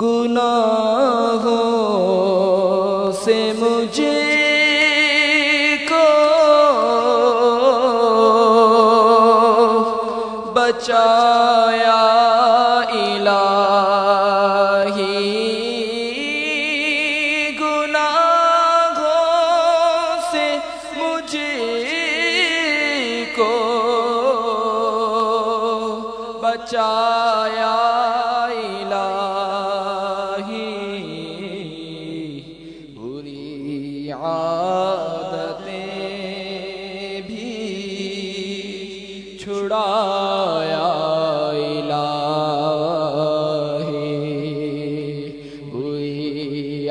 گناہوں سے مجھے کو بچایا الہی گناہوں سے مجھے کو بچایا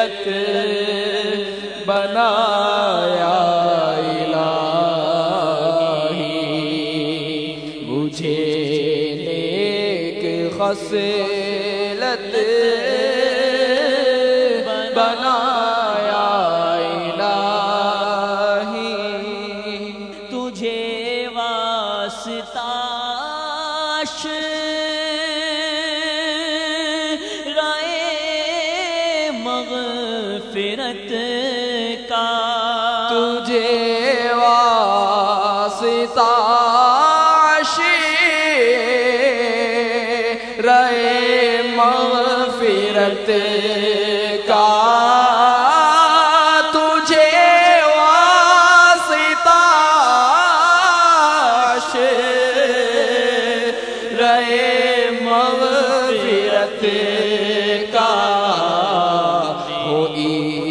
ملت بنایا الہی۔ مجھے نیک خصلت بنایا مغفرت کا۔ تجھے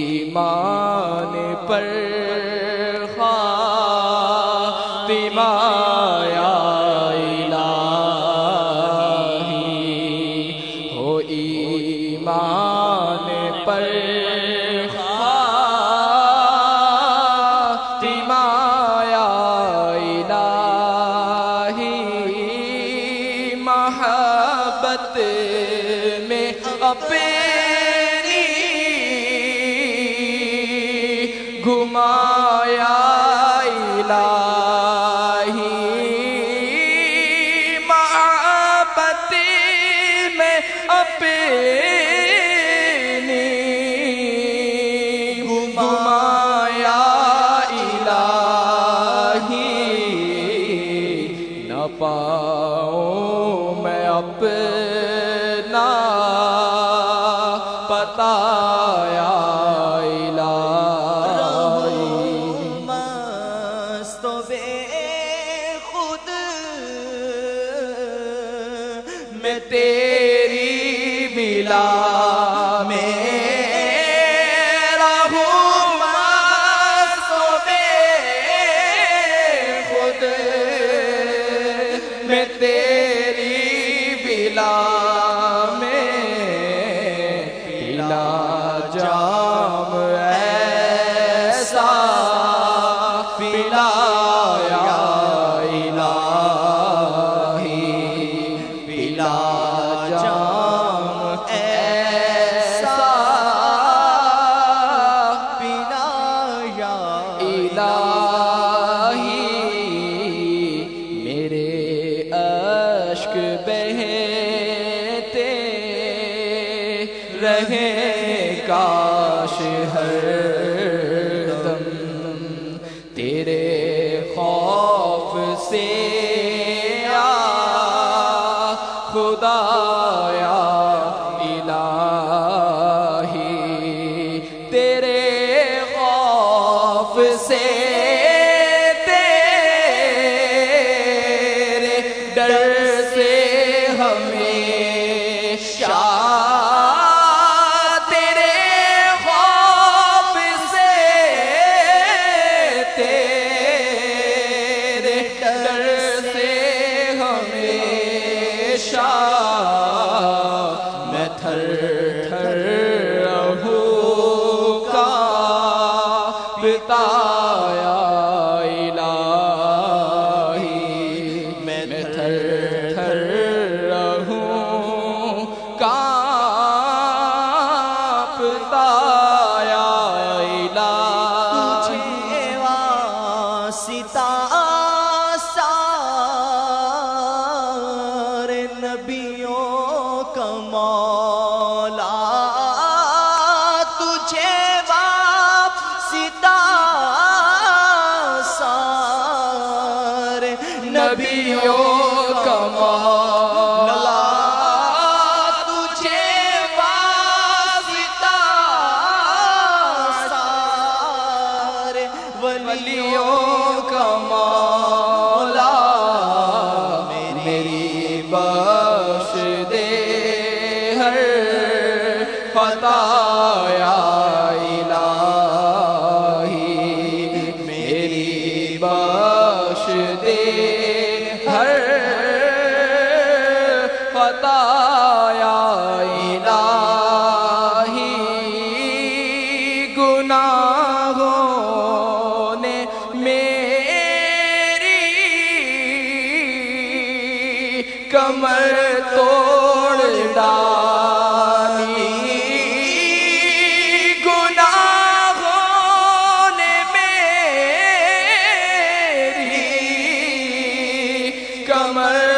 ایمان پر گمایا الہ الہی میرے اشک بہتے رہے کاش ہر دم تیرے سے ستا سار نبیوں کا مولا تجھے باپ ستا سار نبیوں بخش دے ہر پتا الہی گناہوں نے میری کمر توڑ ڈال کمر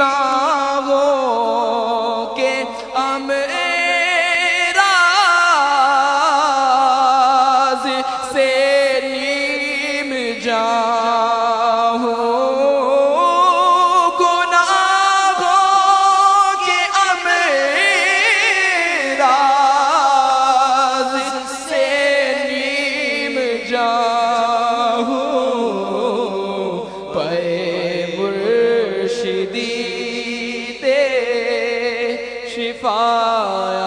نہ خورشیدی دے شفا